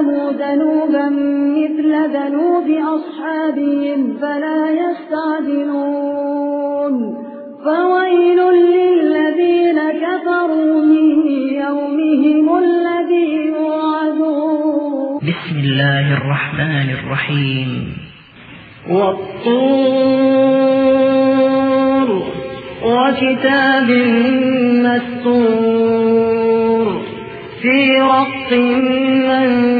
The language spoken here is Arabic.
ظلموا ذنوبا مثل ذنوب أصحابهم فلا يستعجلون. فويل للذين كفروا من يومهم الذي يوعدون. بسم الله الرحمن الرحيم. والطور وكتاب مستور في رق منشور